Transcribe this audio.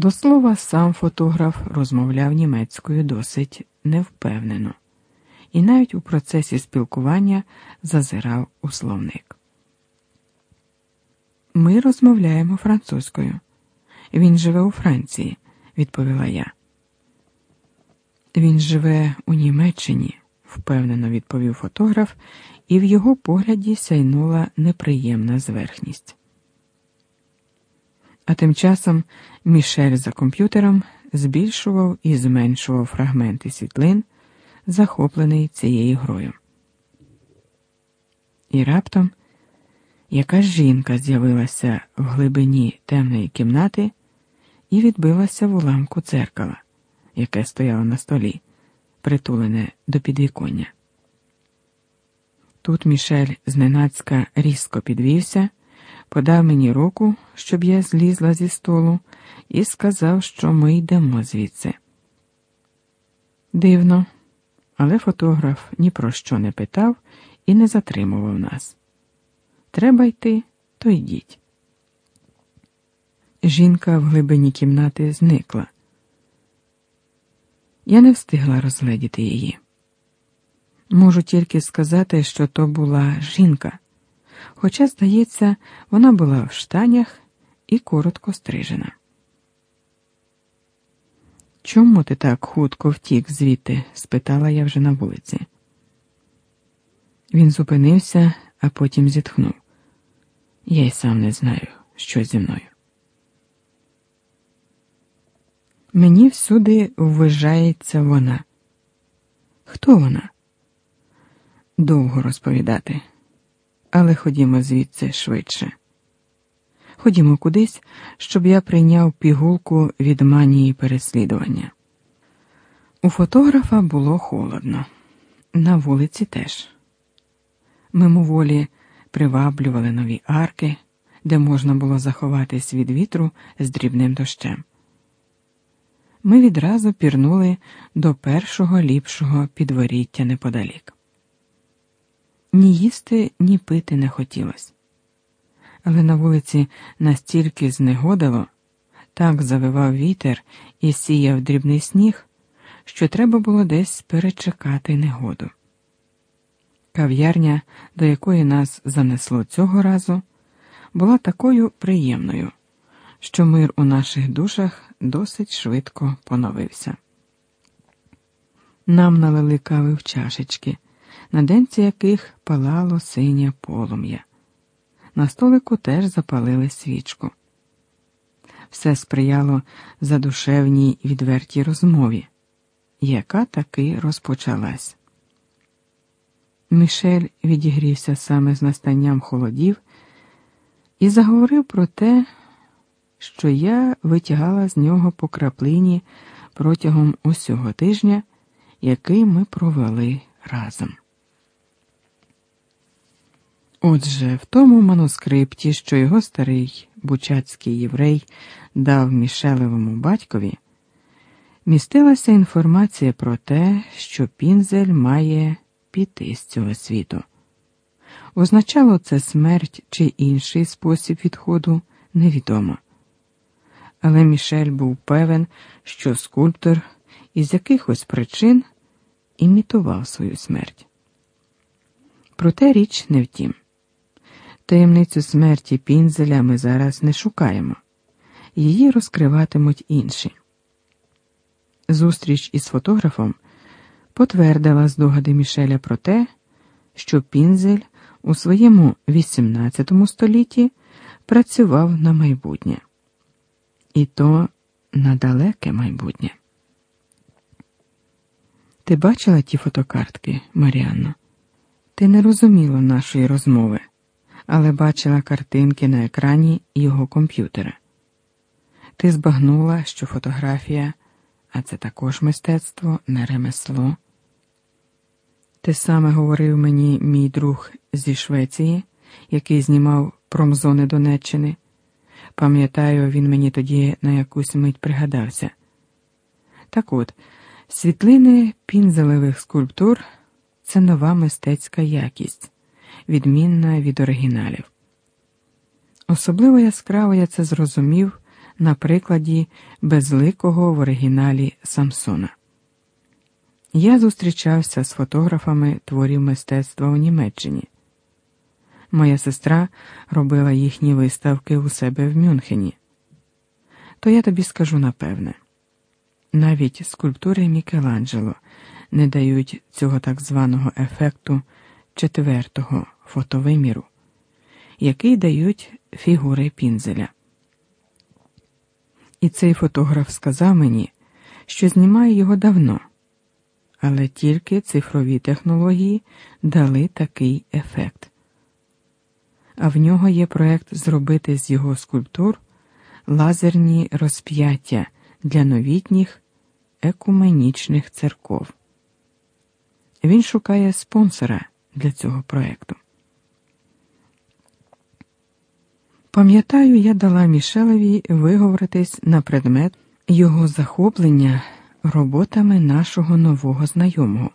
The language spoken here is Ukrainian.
До слова, сам фотограф розмовляв німецькою досить невпевнено, і навіть у процесі спілкування зазирав у словник. Ми розмовляємо французькою. Він живе у Франції, відповіла я. Він живе у Німеччині, впевнено відповів фотограф, і в його погляді сяйнула неприємна зверхність. А тим часом Мішель за комп'ютером збільшував і зменшував фрагменти світлин, захоплений цією грою. І раптом якась жінка з'явилася в глибині темної кімнати і відбилася в уламку дзеркала, яке стояло на столі, притулене до підвіконня. Тут Мішель зненацька різко підвівся подав мені руку, щоб я злізла зі столу, і сказав, що ми йдемо звідси. Дивно, але фотограф ні про що не питав і не затримував нас. Треба йти, то йдіть. Жінка в глибині кімнати зникла. Я не встигла розгледіти її. Можу тільки сказати, що то була жінка хоча, здається, вона була в штанях і коротко стрижена. Чому ти так хутко втік звідти? спитала я вже на вулиці. Він зупинився, а потім зітхнув. Я й сам не знаю, що зі мною. Мені всюди вважається вона. Хто вона? Довго розповідати але ходімо звідси швидше. Ходімо кудись, щоб я прийняв пігулку від манії переслідування. У фотографа було холодно, на вулиці теж. Мимоволі приваблювали нові арки, де можна було заховатись від вітру з дрібним дощем. Ми відразу пірнули до першого ліпшого підворіття неподалік. Ні їсти, ні пити не хотілося. Але на вулиці настільки знегодило, так завивав вітер і сіяв дрібний сніг, що треба було десь перечекати негоду. Кав'ярня, до якої нас занесло цього разу, була такою приємною, що мир у наших душах досить швидко поновився. Нам налили кави в чашечки на денці яких палало синє полум'я. На столику теж запалили свічку. Все сприяло задушевній відвертій розмові, яка таки розпочалась. Мішель відігрівся саме з настанням холодів і заговорив про те, що я витягала з нього по краплині протягом усього тижня, який ми провели разом. Отже, в тому манускрипті, що його старий бучацький єврей дав Мішелевому батькові, містилася інформація про те, що Пінзель має піти з цього світу. Означало це смерть чи інший спосіб відходу, невідомо. Але Мішель був певен, що скульптор із якихось причин імітував свою смерть. Проте річ не втім. Таємницю смерті Пінзеля ми зараз не шукаємо, її розкриватимуть інші. Зустріч із фотографом потвердила здогади Мішеля про те, що Пінзель у своєму XVIII столітті працював на майбутнє, і то на далеке майбутнє. Ти бачила ті фотокартки, Маріанно? Ти не розуміла нашої розмови але бачила картинки на екрані його комп'ютера. Ти збагнула, що фотографія, а це також мистецтво, не ремесло. Те саме говорив мені мій друг зі Швеції, який знімав промзони Донеччини. Пам'ятаю, він мені тоді на якусь мить пригадався. Так от, світлини пінзелевих скульптур це нова мистецька якість відмінна від оригіналів. Особливо яскраво я це зрозумів на прикладі безликого в оригіналі Самсона. Я зустрічався з фотографами творів мистецтва у Німеччині. Моя сестра робила їхні виставки у себе в Мюнхені. То я тобі скажу напевне, навіть скульптури Мікеланджело не дають цього так званого ефекту четвертого фотовиміру, який дають фігури пінзеля. І цей фотограф сказав мені, що знімає його давно, але тільки цифрові технології дали такий ефект. А в нього є проект зробити з його скульптур лазерні розп'яття для новітніх екуменічних церков. Він шукає спонсора для цього проекту. Пам'ятаю, я дала Мішелеві виговоритись на предмет його захоплення роботами нашого нового знайомого.